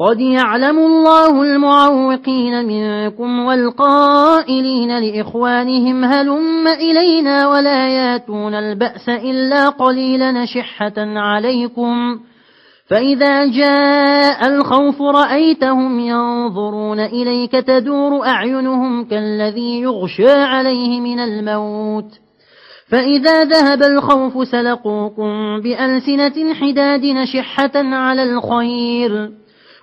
قد يعلم الله المعوقين منكم والقائلين لإخوانهم هلم إلينا ولا ياتون البأس إلا قليلا نشحة عليكم فإذا جاء الخوف رأيتهم ينظرون إليك تدور أعينهم كالذي يغشى عليه من الموت فإذا ذهب الخوف سلقوكم بألسنة حداد نشحة على الخير